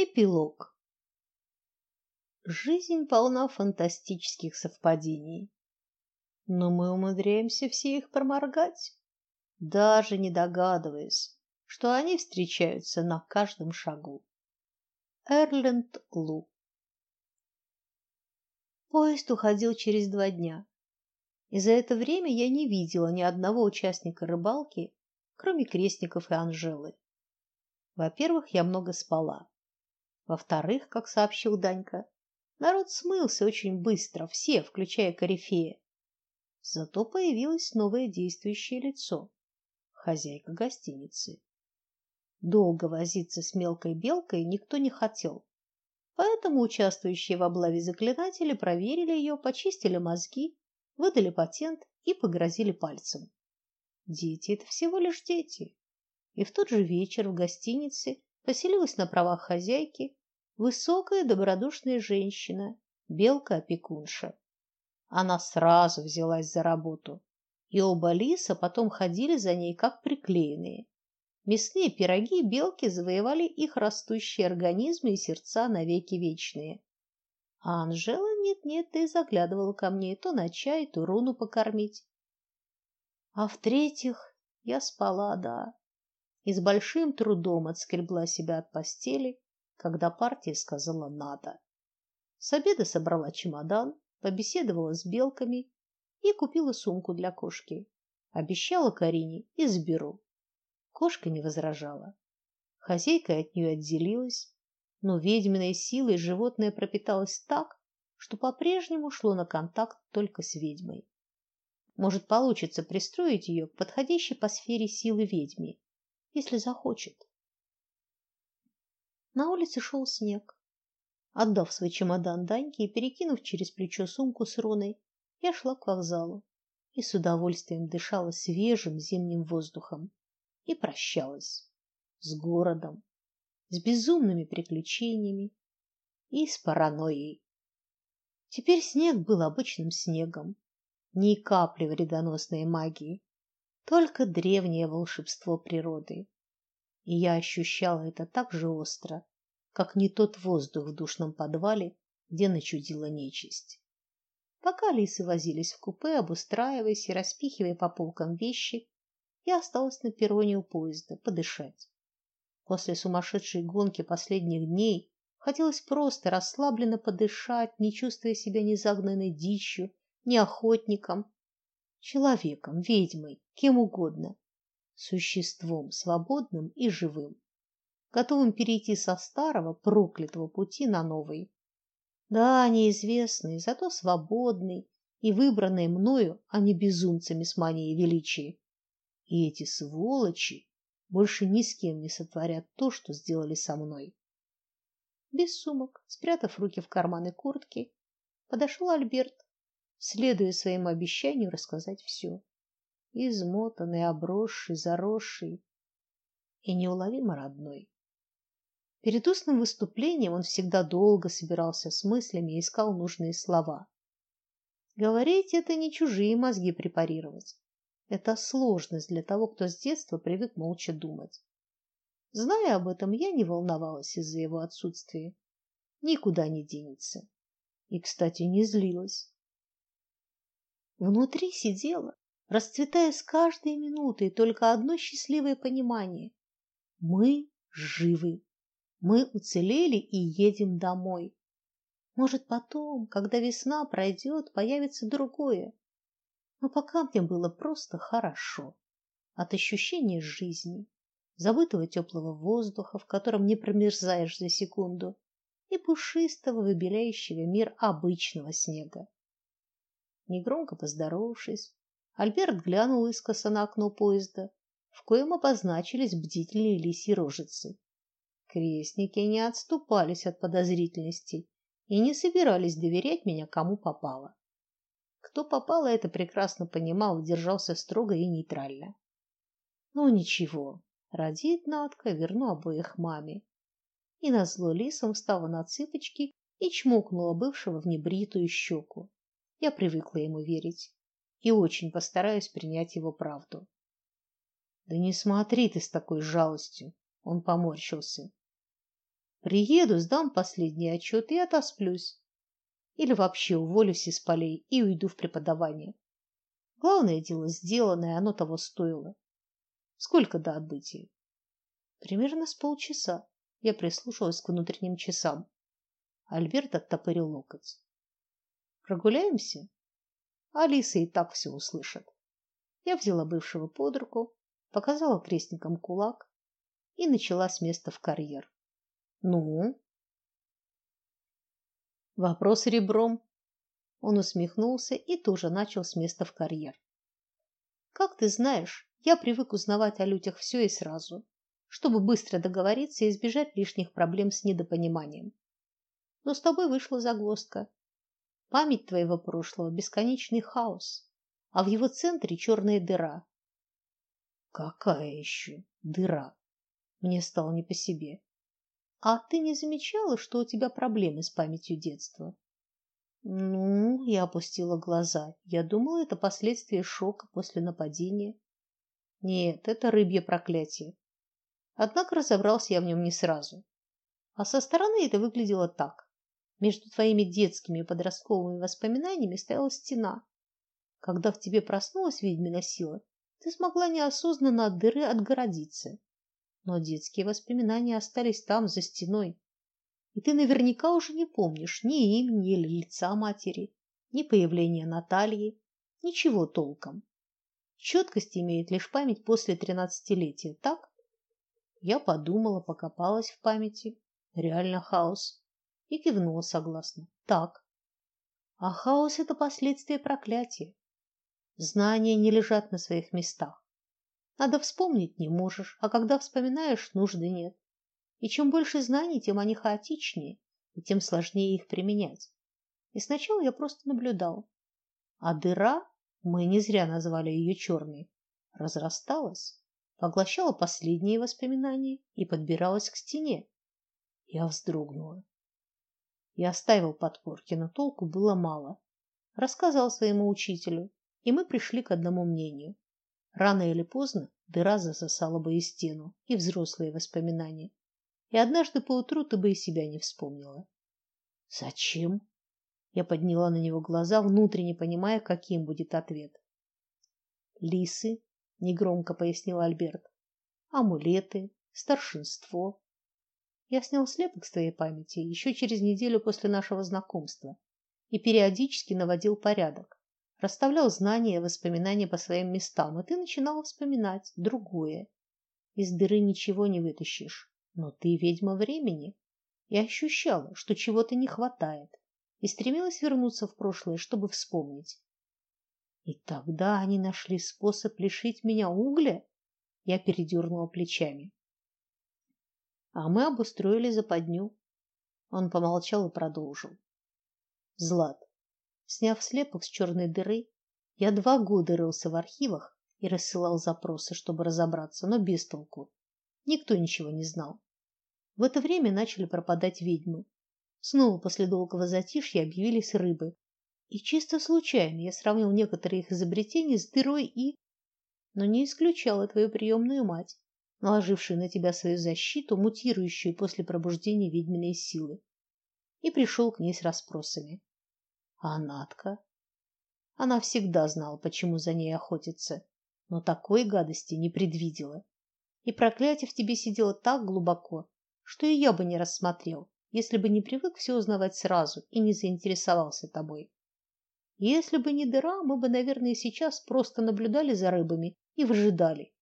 Эпилог. Жизнь полна фантастических совпадений, но мы умудряемся все их проморгать, даже не догадываясь, что они встречаются на каждом шагу. Эрленд Лу. Поезд уходил через два дня. И за это время я не видела ни одного участника рыбалки, кроме крестников и Анжелы. Во-первых, я много спала. Во-вторых, как сообщил Данька, народ смылся очень быстро, все, включая корифея. Зато появилось новое действующее лицо хозяйка гостиницы. Долго возиться с мелкой белкой никто не хотел. Поэтому участвующие в облаве заклинатели проверили ее, почистили мозги, выдали патент и погрозили пальцем. Дети это всего лишь дети. И в тот же вечер в гостинице поселилась на правах хозяйки высокая добродушная женщина, белка-опекунша. Она сразу взялась за работу, и оба лиса потом ходили за ней как приклеенные. Мясные пироги белки завоевали их растущие организмы и сердца навеки вечные. А Анжела нет-нет, да и заглядывала ко мне то на чай, то руну покормить. А в-третьих, я спала, да, и с большим трудом отскребла себя от постели, когда партия сказала надо. С обеда собрала чемодан, побеседовала с белками и купила сумку для кошки. Обещала Карине и заберу. Кошка не возражала. Хозяйка от нее отделилась, но ведьминой силой животное пропиталось так, что по-прежнему шло на контакт только с ведьмой. Может, получится пристроить ее к подходящей по сфере силы ведьме, если захочет. На улице шел снег. Отдав свой чемодан Даньке и перекинув через плечо сумку с руной, я шла к вокзалу и с удовольствием дышала свежим зимним воздухом и прощалась с городом, с безумными приключениями и с паранойей. Теперь снег был обычным снегом, ни капли вредоносной магии, только древнее волшебство природы. И я ощущала это так же остро, как не тот воздух в душном подвале, где начудила нечисть. Пока лисы возились в купе, обустраиваясь и распихивая по полкам вещи, я осталась на перроне у поезда подышать. После сумасшедшей гонки последних дней хотелось просто расслабленно подышать, не чувствуя себя ни загнанной дичью, ни охотником, человеком, ведьмой, кем угодно, существом свободным и живым, готовым перейти со старого проклятого пути на новый. Да, неизвестный, зато свободный и выбранный мною, а не безумцами с манией величия. И эти сволочи больше ни с кем не сотворят то, что сделали со мной. Без сумок, спрятав руки в карманы куртки, подошел Альберт, следуя своему обещанию рассказать все. Измотанный, обросший, заросший и неуловимо родной. Перед устным выступлением он всегда долго собирался с мыслями и искал нужные слова. Говорить это не чужие мозги препарировать. Это сложность для того, кто с детства привык молча думать. Зная об этом, я не волновалась из-за его отсутствия. Никуда не денется. И, кстати, не злилась. Внутри сидела, расцветая с каждой минутой только одно счастливое понимание: мы живы. Мы уцелели и едем домой. Может, потом, когда весна пройдет, появится другое. Но пока мне было просто хорошо. От ощущения жизни, забытого теплого воздуха, в котором не промерзаешь за секунду, и пушистого, выбеляющего мир обычного снега. Негромко поздоровавшись, Альберт глянул искоса на окно поезда, в коем обозначились бдительные лисьи рожицы. Крестники не отступались от подозрительности и не собирались доверять меня кому попало. Кто попало, это прекрасно понимал и держался строго и нейтрально. Ну ничего, родит Надка, верну обоих маме. И назло лисам встала на цыпочки и чмокнула бывшего в небритую щеку. Я привыкла ему верить и очень постараюсь принять его правду. Да не смотри ты с такой жалостью, он поморщился. Приеду, сдам последний отчет и отосплюсь. Или вообще уволюсь из полей и уйду в преподавание. Главное дело сделанное, оно того стоило. Сколько до отбытия? Примерно с полчаса. Я прислушалась к внутренним часам. Альберт оттопырил локоть. Прогуляемся? Алиса и так все услышит. Я взяла бывшего под руку, показала крестникам кулак и начала с места в карьер. Ну? Вопрос ребром. Он усмехнулся и тоже начал с места в карьер. Как ты знаешь, я привык узнавать о людях все и сразу, чтобы быстро договориться и избежать лишних проблем с недопониманием. Но с тобой вышла загвоздка. Память твоего прошлого бесконечный хаос, а в его центре черная дыра. Какая еще дыра? Мне стало не по себе. А ты не замечала, что у тебя проблемы с памятью детства? Ну, я опустила глаза. Я думала, это последствия шока после нападения. Нет, это рыбье проклятие. Однако разобрался я в нем не сразу. А со стороны это выглядело так: между твоими детскими и подростковыми воспоминаниями стояла стена. Когда в тебе проснулась ведьмина сила, ты смогла неосознанно от дыры отгородиться но детские воспоминания остались там, за стеной. И ты наверняка уже не помнишь ни имени или лица матери, ни появления Натальи, ничего толком. Четкость имеет лишь память после тринадцатилетия, так? Я подумала, покопалась в памяти. Реально хаос. И кивнула согласно. Так. А хаос это последствия проклятия. Знания не лежат на своих местах. Надо вспомнить не можешь, а когда вспоминаешь, нужды нет. И чем больше знаний, тем они хаотичнее, и тем сложнее их применять. И сначала я просто наблюдал. А дыра, мы не зря назвали ее черной, разрасталась, поглощала последние воспоминания и подбиралась к стене. Я вздрогнула. Я оставил подпорки, но толку было мало. Рассказал своему учителю, и мы пришли к одному мнению. Рано или поздно дыра засосала бы и стену, и взрослые воспоминания. И однажды поутру ты бы и себя не вспомнила. Зачем? Я подняла на него глаза, внутренне понимая, каким будет ответ. Лисы, негромко пояснил Альберт. Амулеты, старшинство. Я снял слепок с твоей памяти еще через неделю после нашего знакомства и периодически наводил порядок расставлял знания и воспоминания по своим местам, и ты начинал вспоминать другое. Из дыры ничего не вытащишь, но ты ведьма времени и ощущала, что чего-то не хватает, и стремилась вернуться в прошлое, чтобы вспомнить. И тогда они нашли способ лишить меня угля? Я передернула плечами. А мы обустроили западню. Он помолчал и продолжил. Злат, Сняв слепок с черной дыры, я два года рылся в архивах и рассылал запросы, чтобы разобраться, но без толку. Никто ничего не знал. В это время начали пропадать ведьмы. Снова после долгого затишья объявились рыбы. И чисто случайно я сравнил некоторые их изобретения с дырой и но не исключала твою приемную мать, наложившую на тебя свою защиту, мутирующую после пробуждения ведьминой силы. И пришел к ней с расспросами. А Натка? Она всегда знала, почему за ней охотятся, но такой гадости не предвидела. И проклятие в тебе сидело так глубоко, что и я бы не рассмотрел, если бы не привык все узнавать сразу и не заинтересовался тобой. Если бы не дыра, мы бы, наверное, сейчас просто наблюдали за рыбами и выжидали.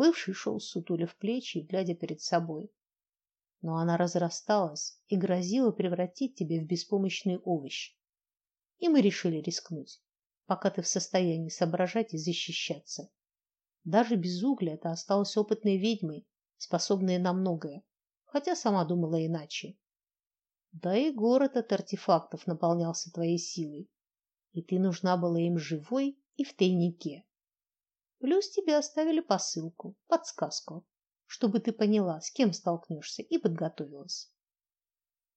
Бывший шел сутулив плечи, глядя перед собой. Но она разрасталась и грозила превратить тебя в беспомощный овощ и мы решили рискнуть, пока ты в состоянии соображать и защищаться. Даже без угля ты осталась опытной ведьмой, способной на многое, хотя сама думала иначе. Да и город от артефактов наполнялся твоей силой, и ты нужна была им живой и в тайнике. Плюс тебе оставили посылку, подсказку, чтобы ты поняла, с кем столкнешься, и подготовилась.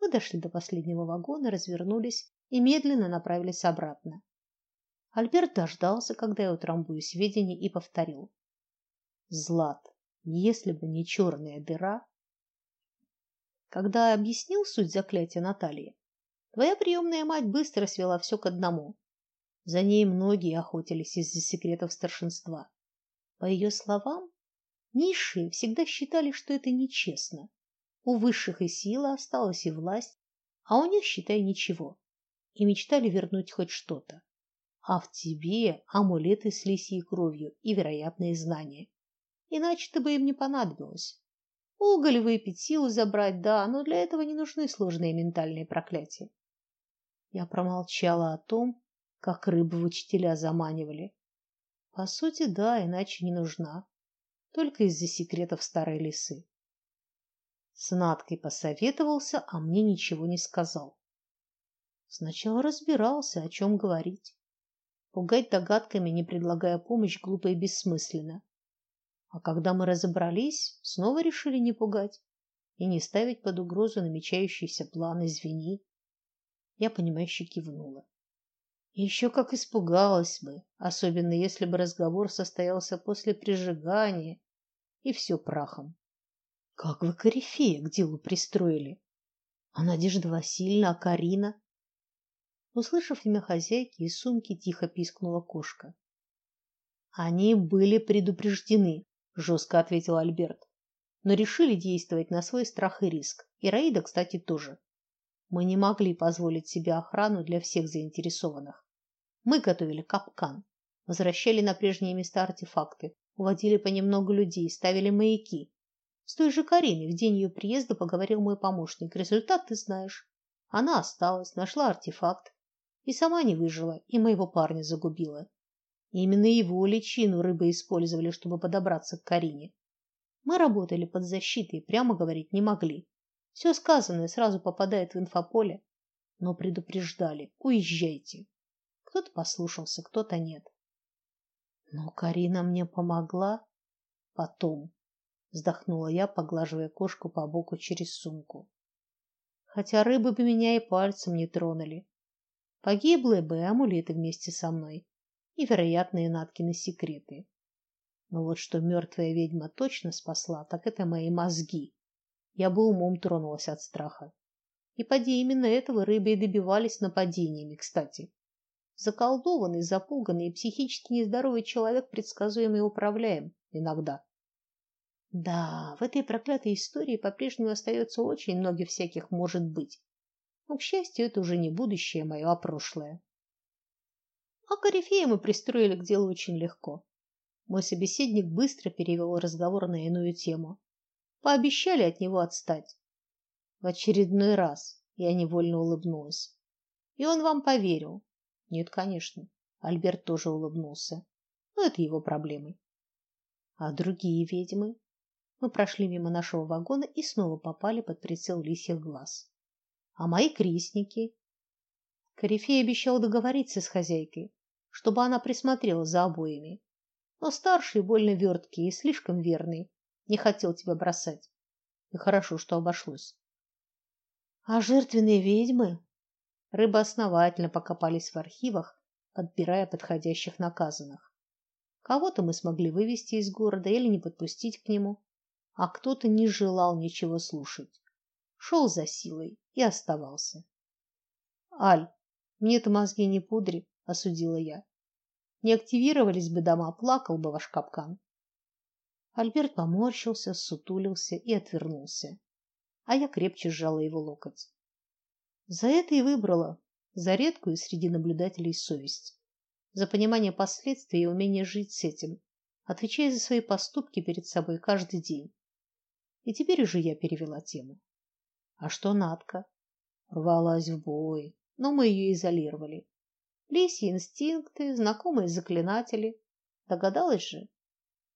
Мы дошли до последнего вагона, развернулись и медленно направились обратно. Альберт дождался, когда я утрамбую сведения, и повторил: "Злат, если бы не черная дыра, Когда объяснил суть заклятия Натальи, твоя приемная мать быстро свела все к одному. За ней многие охотились из-за секретов старшинства. По ее словам, низшие всегда считали, что это нечестно. У высших и сила осталась и власть, а у них, считай, ничего. И мечтали вернуть хоть что-то. А в тебе амулеты с лисьей кровью и вероятные знания. Иначе-то бы им не понадобилось. Уголь выпить, силу забрать, да, но для этого не нужны сложные ментальные проклятия. Я промолчала о том, как рыбу в учителя заманивали. По сути, да, иначе не нужна. Только из-за секретов старой лисы. С Надкой посоветовался, а мне ничего не сказал. Сначала разбирался, о чем говорить. Пугать догадками, не предлагая помощь, глупо и бессмысленно. А когда мы разобрались, снова решили не пугать и не ставить под угрозу намечающийся план извини. Я понимающе кивнула. Еще как испугалась бы, особенно если бы разговор состоялся после прижигания, и все прахом. Как вы корифея к делу пристроили? А Надежда Васильевна, а Карина? Услышав имя хозяйки, из сумки тихо пискнула кошка. Они были предупреждены, жестко ответил Альберт. Но решили действовать на свой страх и риск. И Раида, кстати, тоже. Мы не могли позволить себе охрану для всех заинтересованных. Мы готовили капкан, возвращали на прежние места артефакты, уводили понемногу людей, ставили маяки. С той же Кариной в день ее приезда поговорил мой помощник. Результат ты знаешь. Она осталась, нашла артефакт и сама не выжила, и моего парня загубила. Именно его личину рыбы использовали, чтобы подобраться к Карине. Мы работали под защитой, прямо говорить не могли. Все сказанное сразу попадает в инфополе, но предупреждали: уезжайте. Кто-то послушался, кто-то нет. Но Карина мне помогла потом, вздохнула я, поглаживая кошку по боку через сумку. Хотя рыбы бы меня и пальцем не тронули. Погибли бы амулеты вместе со мной и вероятные Наткины секреты. Но вот что мертвая ведьма точно спасла, так это мои мозги. Я бы умом тронулась от страха. И поди именно этого рыбы и добивались нападениями, кстати. Заколдованный, запуганный и психически нездоровый человек предсказуемо и управляем иногда. Да, в этой проклятой истории по-прежнему остается очень много всяких может быть. Но, к счастью, это уже не будущее мое, а прошлое. А корифея мы пристроили к делу очень легко. Мой собеседник быстро перевел разговор на иную тему. Пообещали от него отстать. В очередной раз я невольно улыбнулась. И он вам поверил. Нет, конечно. Альберт тоже улыбнулся. Но это его проблемы. А другие ведьмы? Мы прошли мимо нашего вагона и снова попали под прицел лисьих глаз. А мои крестники? Корифей обещал договориться с хозяйкой, чтобы она присмотрела за обоими. Но старший больно верткий и слишком верный, не хотел тебя бросать. И хорошо, что обошлось. А жертвенные ведьмы? Рыбы основательно покопались в архивах, подбирая подходящих наказанных. Кого-то мы смогли вывести из города или не подпустить к нему, а кто-то не желал ничего слушать. Шел за силой и оставался. Аль, мне-то мозги не пудри, осудила я. Не активировались бы дома, плакал бы ваш капкан. Альберт поморщился, сутулился и отвернулся, а я крепче сжала его локоть. За это и выбрала, за редкую среди наблюдателей совесть, за понимание последствий и умение жить с этим, отвечая за свои поступки перед собой каждый день. И теперь уже я перевела тему. А что Натка? Рвалась в бой, но мы ее изолировали. Лисьи инстинкты, знакомые заклинатели. Догадалась же?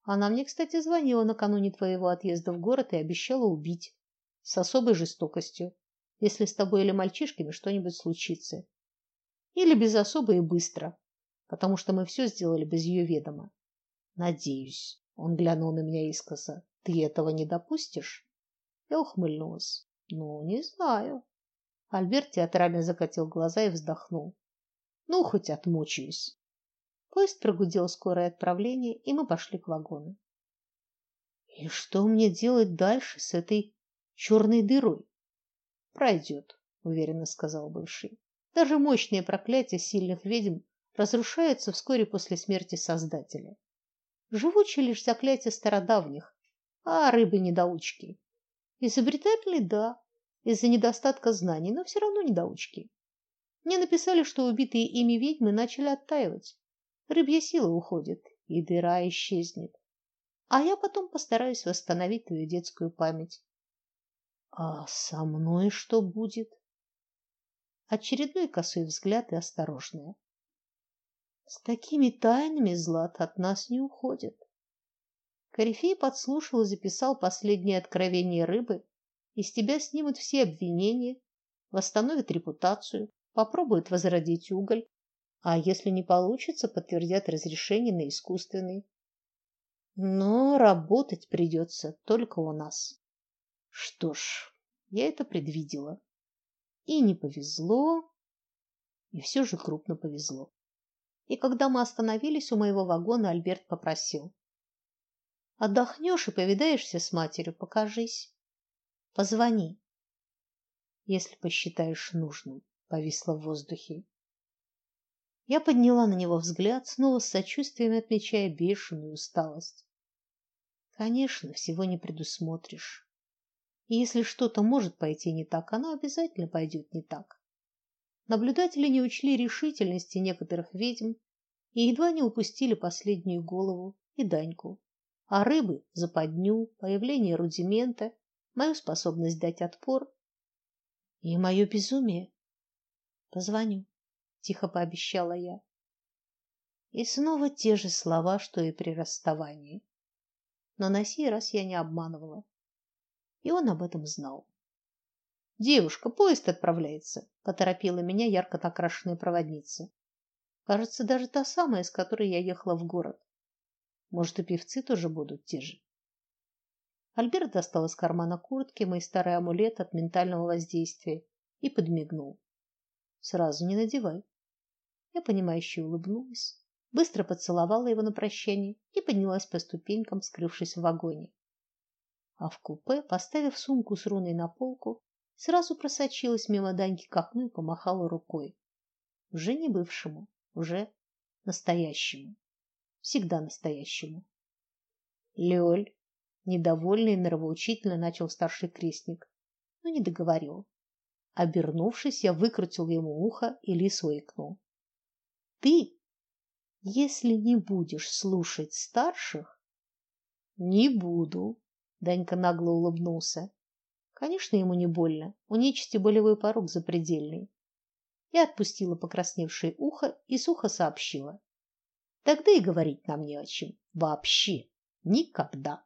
Она мне, кстати, звонила накануне твоего отъезда в город и обещала убить с особой жестокостью если с тобой или мальчишками что-нибудь случится. Или без особо и быстро, потому что мы все сделали без ее ведома. Надеюсь, он глянул на меня искоса. Ты этого не допустишь? Я ухмыльнулась. Ну, не знаю. Альберт театрально закатил глаза и вздохнул. Ну, хоть отмучаюсь. Поезд прогудел скорое отправление, и мы пошли к вагону. И что мне делать дальше с этой черной дырой? Пройдет, уверенно сказал бывший. Даже мощные проклятия сильных ведьм разрушаются вскоре после смерти Создателя. Живучи лишь заклятия стародавних, а рыбы недоучки. Изобретательны, да, из-за недостатка знаний, но все равно недоучки. Мне написали, что убитые ими ведьмы начали оттаивать. Рыбья сила уходит, и дыра исчезнет. А я потом постараюсь восстановить твою детскую память. А со мной что будет? Очередной косой взгляд и осторожная. С такими тайнами Злат от нас не уходит. Корифей подслушал и записал последние откровения рыбы. Из тебя снимут все обвинения, восстановят репутацию, попробуют возродить уголь, а если не получится, подтвердят разрешение на искусственный. Но работать придется только у нас. Что ж, я это предвидела. И не повезло, и все же крупно повезло. И когда мы остановились у моего вагона, Альберт попросил: "Отдохнешь и повидаешься с матерью, покажись. Позвони, если посчитаешь нужным". Повисло в воздухе. Я подняла на него взгляд, снова с сочувствием отмечая бешеную усталость. Конечно, всего не предусмотришь. И если что-то может пойти не так, оно обязательно пойдет не так. Наблюдатели не учли решительности некоторых ведьм и едва не упустили последнюю голову и Даньку. А рыбы западню, появление рудимента, мою способность дать отпор и мое безумие. Позвоню, тихо пообещала я. И снова те же слова, что и при расставании. Но на сей раз я не обманывала. И он об этом знал. Девушка, поезд отправляется, поторопила меня ярко накрашенная проводница. Кажется, даже та самая, с которой я ехала в город. Может, и певцы тоже будут те же. Альберт достал из кармана куртки мой старый амулет от ментального воздействия и подмигнул. Сразу не надевай. Я понимающе улыбнулась, быстро поцеловала его на прощание и поднялась по ступенькам, скрывшись в вагоне. А в купе, поставив сумку с руной на полку, сразу просочилась мимо Даньки к окну и помахала рукой. Уже не бывшему, уже настоящему. Всегда настоящему. Лёль, недовольный и нравоучительно начал старший крестник, но не договорил. Обернувшись, я выкрутил ему ухо, и лис выкнул. Ты, если не будешь слушать старших, не буду. Данька нагло улыбнулся. Конечно, ему не больно. У нечисти болевой порог запредельный. Я отпустила покрасневшее ухо и сухо сообщила: "Тогда и говорить нам не о чем. Вообще никогда".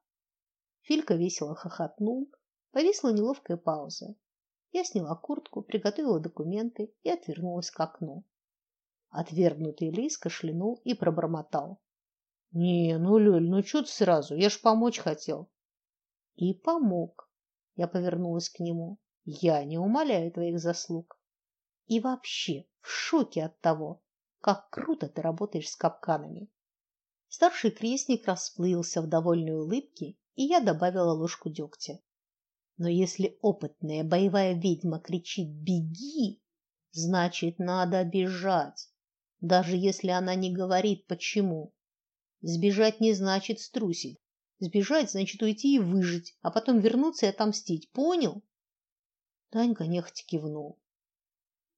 Филька весело хохотнул, повисла неловкая пауза. Я сняла куртку, приготовила документы и отвернулась к окну. Отвергнутый лис кашлянул и пробормотал: "Не, ну Лёль, ну что ты сразу? Я ж помочь хотел". И помог. Я повернулась к нему. Я не умаляю твоих заслуг. И вообще в шоке от того, как круто ты работаешь с капканами. Старший крестник расплылся в довольной улыбке, и я добавила ложку дегтя. Но если опытная боевая ведьма кричит «беги», значит, надо бежать, даже если она не говорит почему. Сбежать не значит струсить. Сбежать значит уйти и выжить, а потом вернуться и отомстить. Понял? Танька нехотя кивнул.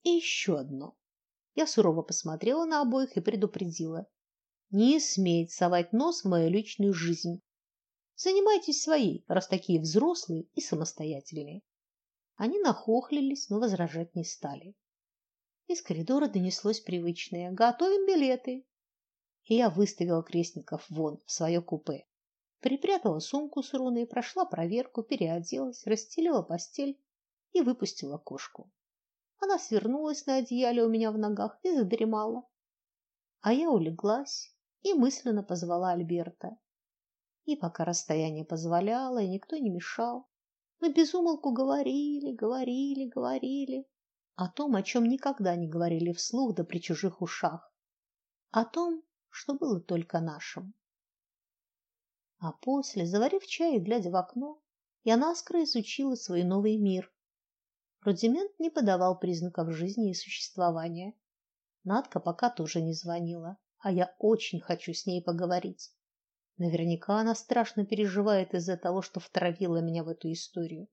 И еще одно. Я сурово посмотрела на обоих и предупредила: не смейте совать нос в мою личную жизнь. Занимайтесь своей, раз такие взрослые и самостоятельные. Они нахохлились, но возражать не стали. Из коридора донеслось привычное: "Готовим билеты". И я выставила крестников вон в свое купе припрятала сумку с руной, прошла проверку, переоделась, расстелила постель и выпустила кошку. Она свернулась на одеяле у меня в ногах и задремала. А я улеглась и мысленно позвала Альберта. И пока расстояние позволяло, и никто не мешал, мы без умолку говорили, говорили, говорили о том, о чем никогда не говорили вслух да при чужих ушах, о том, что было только нашим. А после, заварив чай и глядя в окно, я наскоро изучила свой новый мир. Рудимент не подавал признаков жизни и существования. Надка пока тоже не звонила, а я очень хочу с ней поговорить. Наверняка она страшно переживает из-за того, что втравила меня в эту историю.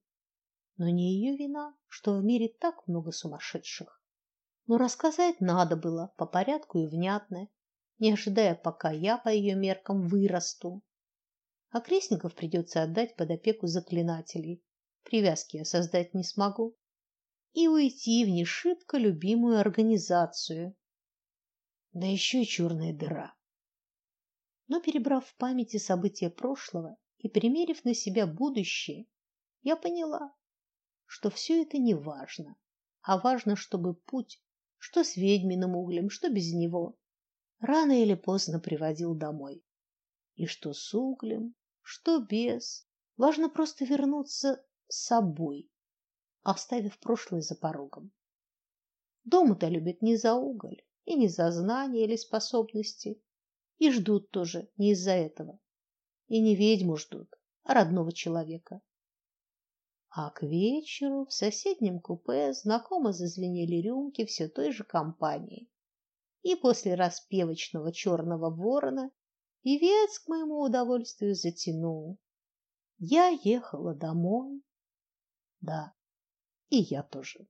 Но не ее вина, что в мире так много сумасшедших. Но рассказать надо было по порядку и внятно, не ожидая, пока я по ее меркам вырасту. А крестников придется отдать под опеку заклинателей. Привязки я создать не смогу и уйти в не шибко любимую организацию. Да еще и черная дыра. Но перебрав в памяти события прошлого и примерив на себя будущее, я поняла, что все это не важно, а важно, чтобы путь, что с ведьминым углем, что без него, рано или поздно приводил домой. И что с углем, что без, важно просто вернуться собой оставив прошлое за порогом. Дом-то любят не за уголь и не за знания или способности, и ждут тоже не из-за этого. И не ведьму ждут, а родного человека. А к вечеру в соседнем купе знакомо зазвенели рюмки все той же компании. И после распевочного черного ворона певец к моему удовольствию затянул. Я ехала домой. Да, и я тоже.